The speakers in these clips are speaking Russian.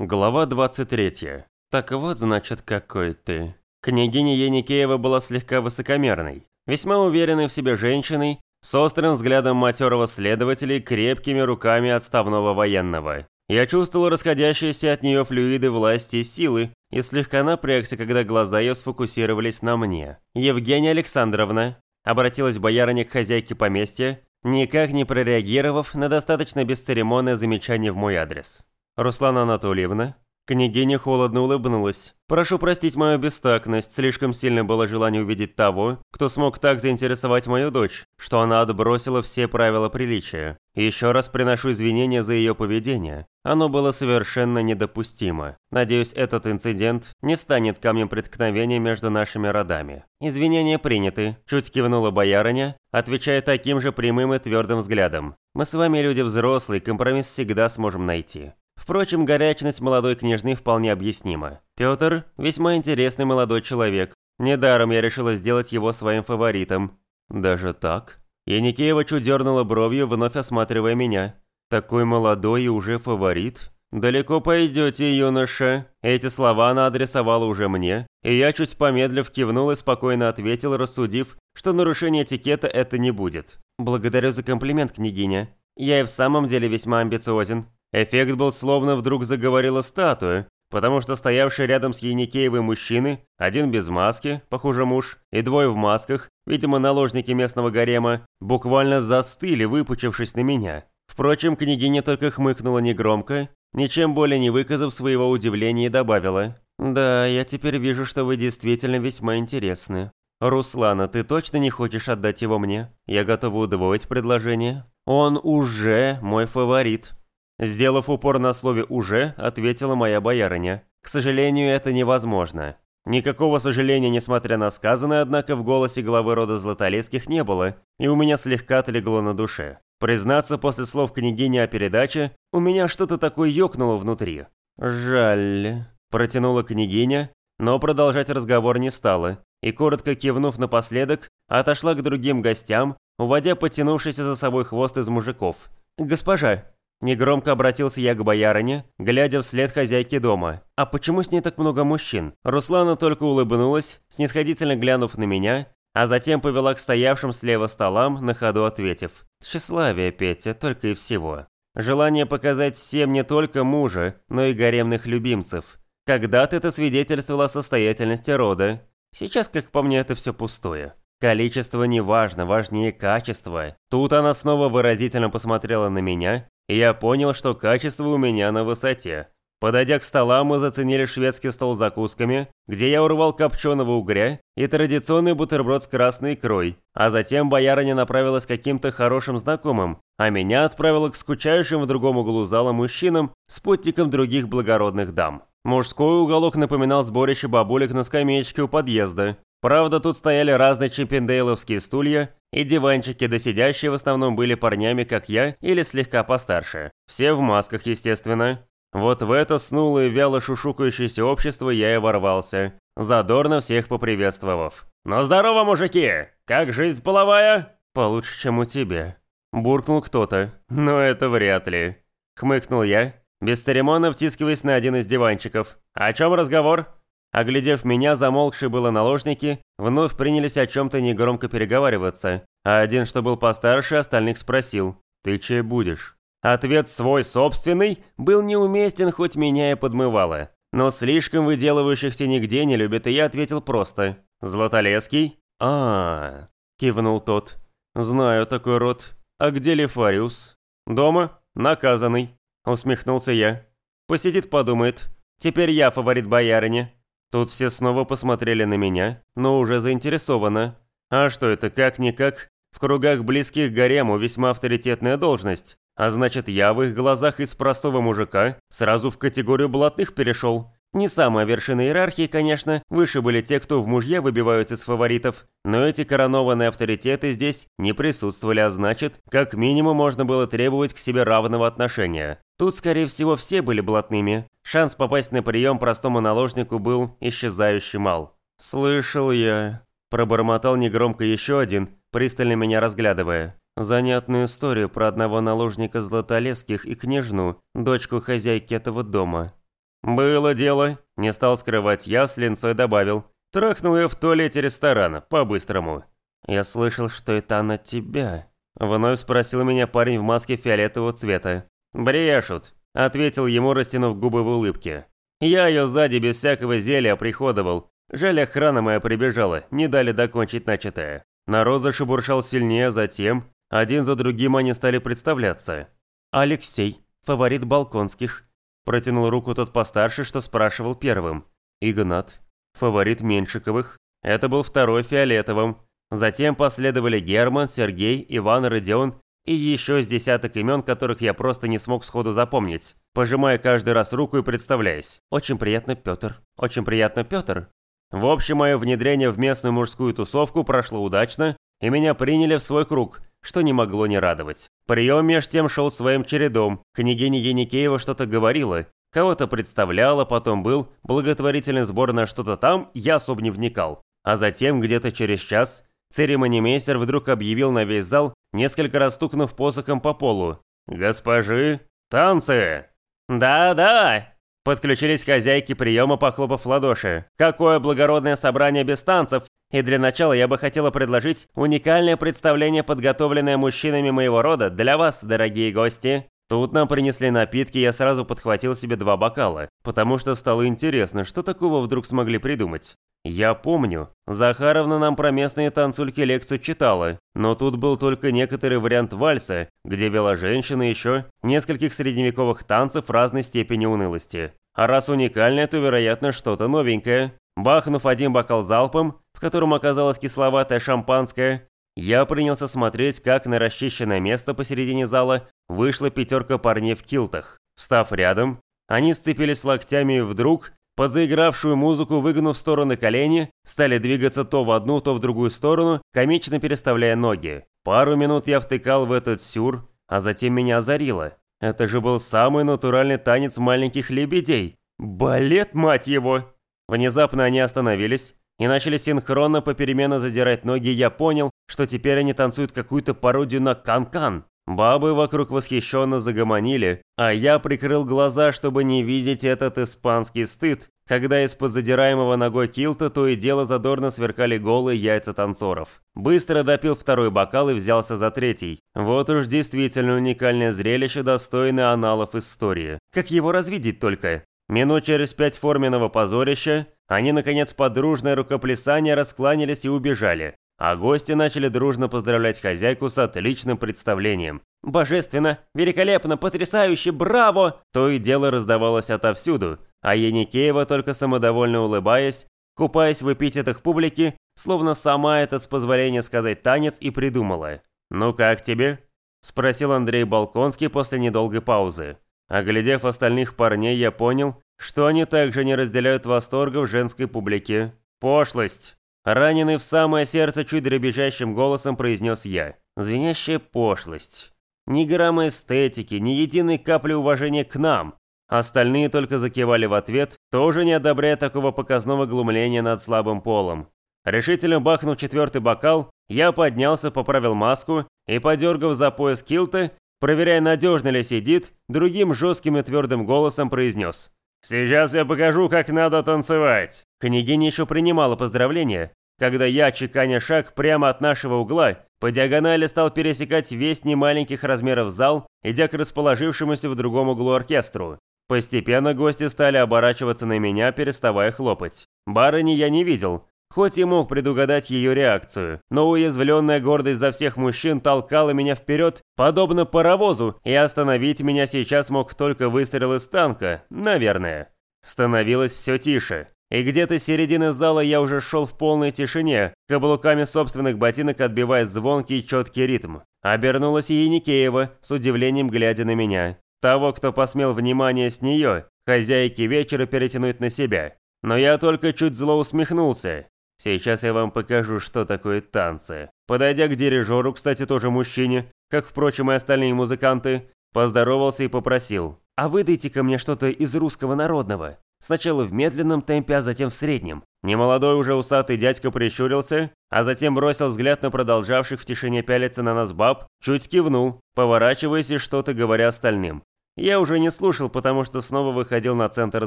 Глава 23. Так вот, значит, какой ты. Княгиня Еникеева была слегка высокомерной, весьма уверенной в себе женщиной, с острым взглядом матерого следователя и крепкими руками отставного военного. Я чувствовал расходящиеся от нее флюиды власти и силы, и слегка напрягся, когда глаза ее сфокусировались на мне. «Евгения Александровна», – обратилась боярыня к хозяйке поместья, никак не прореагировав на достаточно бесцеремонное замечание в мой адрес. «Руслана Анатольевна?» Княгиня холодно улыбнулась. «Прошу простить мою бестактность, слишком сильно было желание увидеть того, кто смог так заинтересовать мою дочь, что она отбросила все правила приличия. Еще раз приношу извинения за ее поведение. Оно было совершенно недопустимо. Надеюсь, этот инцидент не станет камнем преткновения между нашими родами. Извинения приняты», – чуть кивнула боярыня, отвечая таким же прямым и твердым взглядом. «Мы с вами люди взрослые, компромисс всегда сможем найти. Впрочем, горячность молодой княжны вполне объяснима. Петр – весьма интересный молодой человек. Недаром я решила сделать его своим фаворитом. Даже так? Яникеева чуть дернула бровью, вновь осматривая меня. Такой молодой и уже фаворит? «Далеко пойдете, юноша?» Эти слова она адресовала уже мне, и я, чуть помедлив, кивнул и спокойно ответил, рассудив, что нарушение этикета это не будет. «Благодарю за комплимент, княгиня. Я и в самом деле весьма амбициозен. Эффект был словно вдруг заговорила статуя, потому что стоявшие рядом с Яникеевой мужчины, один без маски, похоже муж, и двое в масках, видимо наложники местного гарема, буквально застыли, выпучившись на меня. Впрочем, княгиня только хмыкнула негромко, ничем более не выказав своего удивления и добавила. «Да, я теперь вижу, что вы действительно весьма интересны. Руслана, ты точно не хочешь отдать его мне? Я готова удвоить предложение. Он уже мой фаворит». Сделав упор на слове «уже», ответила моя боярыня. «К сожалению, это невозможно». Никакого сожаления, несмотря на сказанное, однако, в голосе главы рода Златолесских не было, и у меня слегка отлегло на душе. Признаться, после слов княгини о передаче, у меня что-то такое ёкнуло внутри. «Жаль», – протянула княгиня, но продолжать разговор не стала, и, коротко кивнув напоследок, отошла к другим гостям, уводя потянувшийся за собой хвост из мужиков. «Госпожа, Негромко обратился я к боярине, глядя вслед хозяйки дома. «А почему с ней так много мужчин?» Руслана только улыбнулась, снисходительно глянув на меня, а затем повела к стоявшим слева столам, на ходу ответив. «Тщеславие, Петя, только и всего. Желание показать всем не только мужа, но и гаремных любимцев. Когда-то это свидетельствовало о состоятельности рода. Сейчас, как по мне, это все пустое. Количество не важно, важнее качество. Тут она снова выразительно посмотрела на меня, я понял, что качество у меня на высоте. Подойдя к столам, мы заценили шведский стол закусками, где я урвал копченого угря и традиционный бутерброд с красной икрой, а затем боярыня направилась к каким-то хорошим знакомым, а меня отправила к скучающим в другом углу зала мужчинам, спутникам других благородных дам. Мужской уголок напоминал сборище бабулек на скамеечке у подъезда, Правда, тут стояли разные чиппендейловские стулья, и диванчики, да сидящие в основном были парнями, как я, или слегка постарше. Все в масках, естественно. Вот в это снулое, вяло шушукающееся общество я и ворвался, задорно всех поприветствовав. «Ну здорово, мужики! Как жизнь половая?» «Получше, чем у тебя», – буркнул кто-то. «Но это вряд ли», – хмыкнул я, без церемонно втискиваясь на один из диванчиков. «О чем разговор?» Оглядев меня, замолкшие было наложники, вновь принялись о чем-то негромко переговариваться, а один, что был постарше, остальных спросил «Ты чей будешь?». Ответ свой собственный был неуместен, хоть меня и подмывало. Но слишком выделывающихся нигде не любят, и я ответил просто «Златолеский?» а, -а, -а кивнул тот. «Знаю такой род. А где Лефариус?» «Дома. Наказанный», — усмехнулся я. «Посидит, подумает. Теперь я фаворит боярыни». Тут все снова посмотрели на меня, но уже заинтересованно. А что это, как-никак? В кругах близких к гарему весьма авторитетная должность. А значит, я в их глазах из простого мужика сразу в категорию блатных перешел. Не самая вершина иерархии, конечно, выше были те, кто в мужья выбивают из фаворитов, но эти коронованные авторитеты здесь не присутствовали, а значит, как минимум можно было требовать к себе равного отношения. Тут, скорее всего, все были блатными. Шанс попасть на прием простому наложнику был исчезающе мал. «Слышал я», – пробормотал негромко еще один, пристально меня разглядывая. Занятную историю про одного наложника Златолесских и княжну, дочку хозяйки этого дома. «Было дело», – не стал скрывать я, с линцой добавил. Трахнул ее в туалете ресторана, по-быстрому. «Я слышал, что это она тебя», – вновь спросил меня парень в маске фиолетового цвета. «Брешут», – ответил ему, растянув губы в улыбке. «Я ее сзади без всякого зелья приходовал. Жаль, охрана моя прибежала, не дали докончить начатое». Народ зашебуршал сильнее, затем один за другим они стали представляться. «Алексей, фаворит Балконских», – протянул руку тот постарше, что спрашивал первым. «Игнат, фаворит Меньшиковых». Это был второй фиолетовым. Затем последовали Герман, Сергей, Иван, Родион и еще с десяток имен, которых я просто не смог сходу запомнить, пожимая каждый раз руку и представляясь. «Очень приятно, Петр. Очень приятно, Петр». В общем, мое внедрение в местную мужскую тусовку прошло удачно, и меня приняли в свой круг, что не могло не радовать. Прием меж тем шел своим чередом. Княгиня Еникеева что-то говорила, кого-то представляла, потом был благотворительный сбор на что-то там, я особо не вникал. А затем, где-то через час, церемонимейстер вдруг объявил на весь зал, несколько раз стукнув посохом по полу. «Госпожи, танцы!» «Да-да!» Подключились хозяйки приема, похлопав ладоши. «Какое благородное собрание без танцев! И для начала я бы хотела предложить уникальное представление, подготовленное мужчинами моего рода, для вас, дорогие гости. Тут нам принесли напитки, я сразу подхватил себе два бокала, потому что стало интересно, что такого вдруг смогли придумать. Я помню, Захаровна нам про местные танцульки лекцию читала, но тут был только некоторый вариант вальса, где вела женщина еще нескольких средневековых танцев разной степени унылости. А раз уникальное, то, вероятно, что-то новенькое. Бахнув один бокал залпом, в котором оказалось кисловатое шампанское, я принялся смотреть, как на расчищенное место посередине зала вышла пятерка парней в килтах. Встав рядом, они сцепились локтями и вдруг, под заигравшую музыку, выгнув в стороны колени, стали двигаться то в одну, то в другую сторону, комично переставляя ноги. Пару минут я втыкал в этот сюр, а затем меня озарило. Это же был самый натуральный танец маленьких лебедей. Балет, мать его! Внезапно они остановились, и начали синхронно попеременно задирать ноги, я понял, что теперь они танцуют какую-то пародию на кан-кан. Бабы вокруг восхищенно загомонили, а я прикрыл глаза, чтобы не видеть этот испанский стыд, когда из-под задираемого ногой килта то и дело задорно сверкали голые яйца танцоров. Быстро допил второй бокал и взялся за третий. Вот уж действительно уникальное зрелище, достойное аналов истории. Как его развидеть только? Минут через пять форменного позорища они, наконец, под дружное рукоплясание раскланялись и убежали, а гости начали дружно поздравлять хозяйку с отличным представлением. «Божественно! Великолепно! Потрясающе! Браво!» То и дело раздавалось отовсюду, а Еникеева, только самодовольно улыбаясь, купаясь в эпитетах публики, словно сама этот, с позволения сказать, танец и придумала. «Ну как тебе?» – спросил Андрей Балконский после недолгой паузы. Оглядев остальных парней, я понял, что они также не разделяют восторга в женской публике. «Пошлость!» Раненый в самое сердце чуть дребезжащим голосом произнес я. Звенящая пошлость. Ни грамма эстетики, ни единой капли уважения к нам. Остальные только закивали в ответ, тоже не одобряя такого показного глумления над слабым полом. Решительно бахнув четвертый бокал, я поднялся, поправил маску и, подергав за пояс килта, проверяя, надежно ли сидит, другим жестким и твердым голосом произнес. «Сейчас я покажу, как надо танцевать!» Княгиня еще принимала поздравления, когда я, чеканя шаг прямо от нашего угла, по диагонали стал пересекать весь немаленьких размеров зал, идя к расположившемуся в другом углу оркестру. Постепенно гости стали оборачиваться на меня, переставая хлопать. Барыни я не видел, Хоть и мог предугадать ее реакцию, но уязвленная гордость за всех мужчин толкала меня вперед, подобно паровозу, и остановить меня сейчас мог только выстрел из танка, наверное. Становилось все тише. И где-то с середины зала я уже шел в полной тишине, каблуками собственных ботинок отбивая звонкий четкий ритм. Обернулась Еникеева, с удивлением глядя на меня. Того, кто посмел внимание с нее, хозяйки вечера перетянуть на себя. Но я только чуть зло усмехнулся. Сейчас я вам покажу, что такое танцы. Подойдя к дирижеру, кстати, тоже мужчине, как, впрочем, и остальные музыканты, поздоровался и попросил. «А выдайте-ка мне что-то из русского народного. Сначала в медленном темпе, а затем в среднем». Немолодой уже усатый дядька прищурился, а затем бросил взгляд на продолжавших в тишине пялиться на нас баб, чуть кивнул, поворачиваясь и что-то говоря остальным. я уже не слушал, потому что снова выходил на центр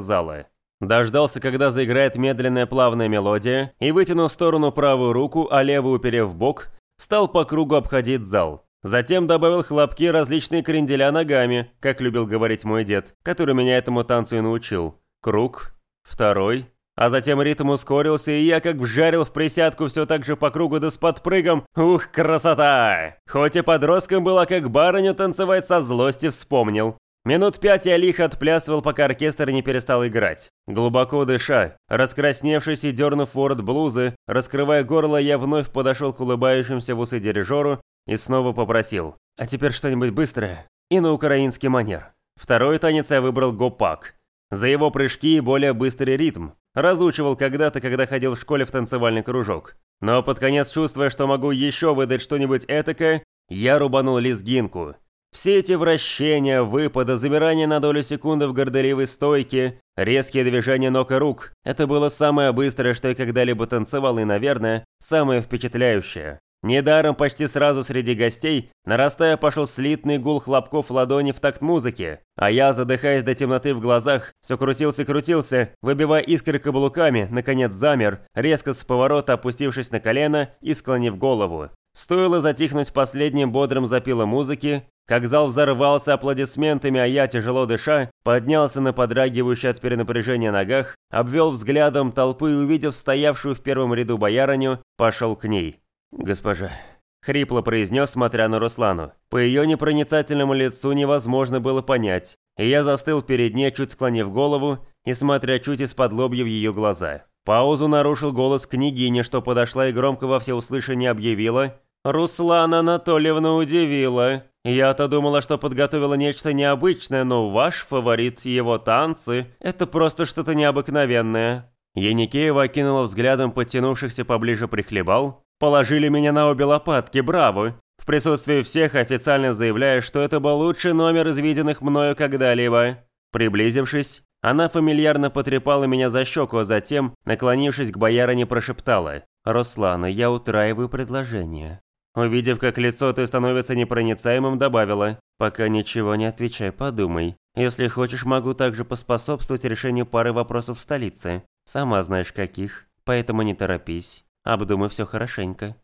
зала. Дождался, когда заиграет медленная плавная мелодия, и, вытянув в сторону правую руку, а левую уперев в бок, стал по кругу обходить зал. Затем добавил хлопки различные кренделя ногами, как любил говорить мой дед, который меня этому танцу и научил. Круг, второй, а затем ритм ускорился, и я как вжарил в присядку все так же по кругу да с подпрыгом. Ух, красота! Хоть и подростком была, как барыню танцевать со злости вспомнил. Минут пять я лихо отплясывал, пока оркестр не перестал играть. Глубоко дыша, раскрасневшись и дернув ворот блузы, раскрывая горло, я вновь подошел к улыбающимся в усы дирижеру и снова попросил. А теперь что-нибудь быстрое и на украинский манер. Второй танец я выбрал гопак. За его прыжки и более быстрый ритм. Разучивал когда-то, когда ходил в школе в танцевальный кружок. Но под конец, чувствуя, что могу еще выдать что-нибудь этакое, я рубанул лезгинку. Все эти вращения, выпады, замирания на долю секунды в горделивой стойке, резкие движения ног и рук – это было самое быстрое, что я когда-либо танцевал и, наверное, самое впечатляющее. Недаром почти сразу среди гостей, нарастая, пошел слитный гул хлопков ладони в такт музыки, а я, задыхаясь до темноты в глазах, все крутился-крутился, выбивая искры каблуками, наконец замер, резко с поворота опустившись на колено и склонив голову. Стоило затихнуть последним бодрым запилом музыки, как зал взорвался аплодисментами, а я, тяжело дыша, поднялся на подрагивающий от перенапряжения ногах, обвел взглядом толпы и, увидев стоявшую в первом ряду боярыню, пошел к ней. «Госпожа», — хрипло произнес, смотря на Руслану. По ее непроницательному лицу невозможно было понять, и я застыл перед ней, чуть склонив голову и смотря чуть из-под лобья в ее глаза. Паузу нарушил голос княгини, что подошла и громко во всеуслышание объявила «Руслана Анатольевна удивила. Я-то думала, что подготовила нечто необычное, но ваш фаворит, его танцы – это просто что-то необыкновенное». Еникеева окинула взглядом подтянувшихся поближе прихлебал. «Положили меня на обе лопатки, браво!» В присутствии всех официально заявляя, что это был лучший номер из виденных мною когда-либо. Приблизившись, она фамильярно потрепала меня за щеку, а затем, наклонившись к боярине, прошептала. «Руслана, я утраиваю предложение. Увидев, как лицо ты становится непроницаемым, добавила, «Пока ничего не отвечай, подумай. Если хочешь, могу также поспособствовать решению пары вопросов в столице. Сама знаешь каких. Поэтому не торопись. Обдумай все хорошенько».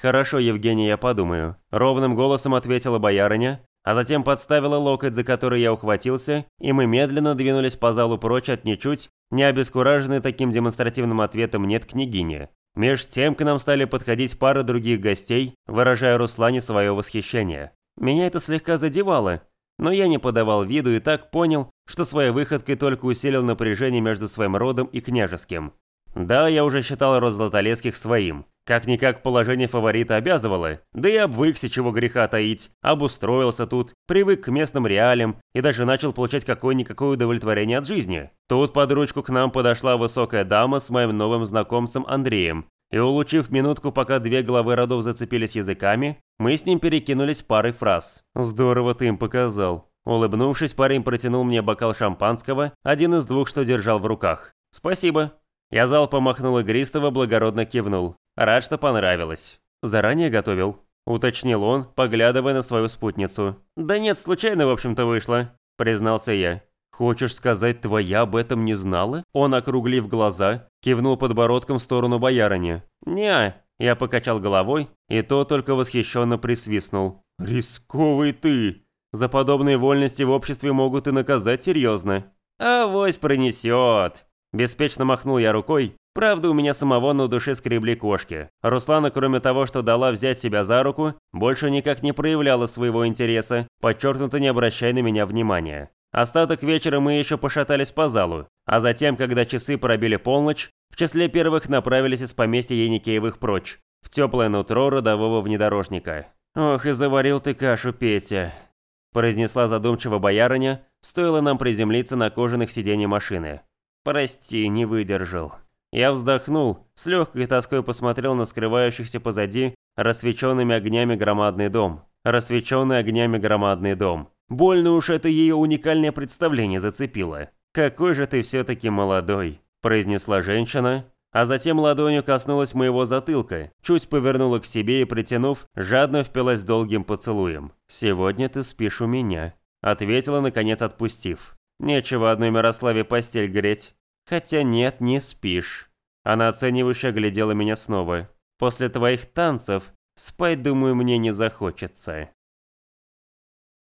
«Хорошо, Евгений, я подумаю», – ровным голосом ответила боярыня, а затем подставила локоть, за который я ухватился, и мы медленно двинулись по залу прочь от ничуть, не обескураженной таким демонстративным ответом «нет, княгиня». Меж тем к нам стали подходить пара других гостей, выражая Руслане свое восхищение. Меня это слегка задевало, но я не подавал виду и так понял, что своей выходкой только усилил напряжение между своим родом и княжеским. Да, я уже считал род Златолесских своим. Как-никак положение фаворита обязывало, да и обвыкся, чего греха таить, обустроился тут, привык к местным реалиям и даже начал получать какое-никакое удовлетворение от жизни. Тут под ручку к нам подошла высокая дама с моим новым знакомцем Андреем, и улучив минутку, пока две главы родов зацепились языками, мы с ним перекинулись парой фраз. «Здорово ты им показал». Улыбнувшись, парень протянул мне бокал шампанского, один из двух, что держал в руках. «Спасибо». Я залпом махнул игристого, благородно кивнул. Рад, что понравилось. Заранее готовил. Уточнил он, поглядывая на свою спутницу. «Да нет, случайно, в общем-то, вышло», – признался я. «Хочешь сказать, твоя об этом не знала?» Он, округлив глаза, кивнул подбородком в сторону боярыни. не я покачал головой, и то только восхищенно присвистнул. «Рисковый ты! За подобные вольности в обществе могут и наказать серьезно». «Авось пронесет!» Беспечно махнул я рукой Правда, у меня самого на душе скребли кошки. Руслана, кроме того, что дала взять себя за руку, больше никак не проявляла своего интереса, подчеркнуто не обращая на меня внимания. Остаток вечера мы еще пошатались по залу, а затем, когда часы пробили полночь, в числе первых направились из поместья Еникеевых прочь, в теплое нутро родового внедорожника. «Ох, и заварил ты кашу, Петя», – произнесла задумчиво боярыня, стоило нам приземлиться на кожаных сиденьях машины. «Прости, не выдержал». Я вздохнул, с легкой тоской посмотрел на скрывающихся позади рассвеченными огнями громадный дом. Рассвеченный огнями громадный дом. Больно уж это ее уникальное представление зацепило. «Какой же ты все-таки молодой», – произнесла женщина, а затем ладонью коснулась моего затылка, чуть повернула к себе и, притянув, жадно впилась долгим поцелуем. «Сегодня ты спишь у меня». Ответила, наконец отпустив. Нечего одной Мирославе постель греть. Хотя нет, не спишь. Она оценивающе глядела меня снова. После твоих танцев спать, думаю, мне не захочется.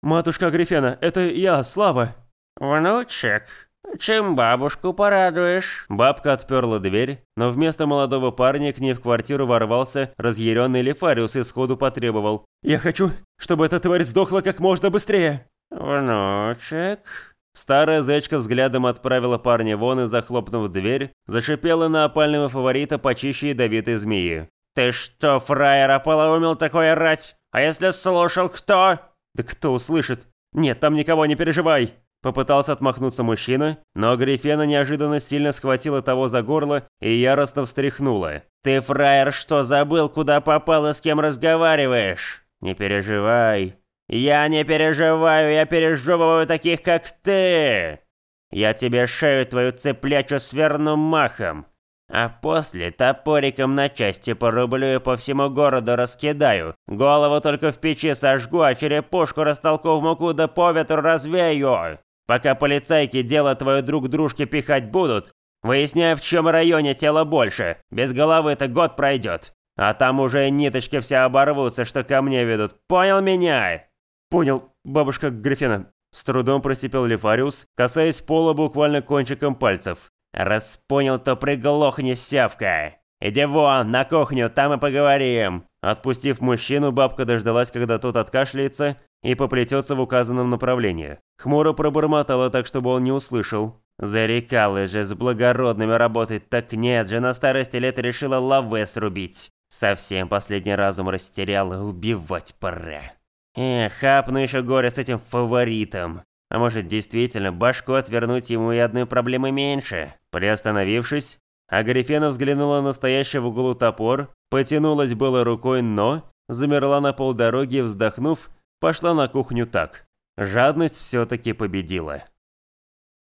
«Матушка Агрифена, это я, Слава!» «Внучек, чем бабушку порадуешь?» Бабка отперла дверь, но вместо молодого парня к ней в квартиру ворвался разъяренный Лефариус и сходу потребовал. «Я хочу, чтобы эта тварь сдохла как можно быстрее!» «Внучек...» Старая зечка взглядом отправила парня вон и, захлопнув дверь, зашипела на опального фаворита почище ядовитой змеи. «Ты что, фраер, ополоумел такое орать? А если слушал кто?» «Да кто услышит? Нет, там никого не переживай!» Попытался отмахнуться мужчина, но Грифена неожиданно сильно схватила того за горло и яростно встряхнула. «Ты, фраер, что забыл, куда попал и с кем разговариваешь? Не переживай. Я не переживаю, я пережевываю таких, как ты. Я тебе шею твою цеплячу сверну махом, а после топориком на части порублю и по всему городу раскидаю. Голову только в печи сожгу, а черепушку растолку в муку да по ветру развею. Пока полицейки дело твое друг дружке пихать будут, выясняя в чем районе тело больше, без головы это год пройдет. А там уже ниточки все оборвутся, что ко мне ведут. Понял меня? Понял, бабушка Грифена. С трудом просипел Лефариус, касаясь пола буквально кончиком пальцев. «Раз понял, то приглохни, сявка! Иди вон, на кухню, там и поговорим!» Отпустив мужчину, бабка дождалась, когда тот откашляется и поплетется в указанном направлении. Хмуро пробормотала так, чтобы он не услышал. «Зарекалась же с благородными работать, так нет же, на старости лет решила лаве срубить. Совсем последний разум растеряла, убивать пора. Эх, хапну еще горе с этим фаворитом. А может, действительно, башку отвернуть ему и одной проблемы меньше? Приостановившись, Агарифена взглянула на стоящий в углу топор, потянулась было рукой, но замерла на полдороги, вздохнув, пошла на кухню так. Жадность все-таки победила.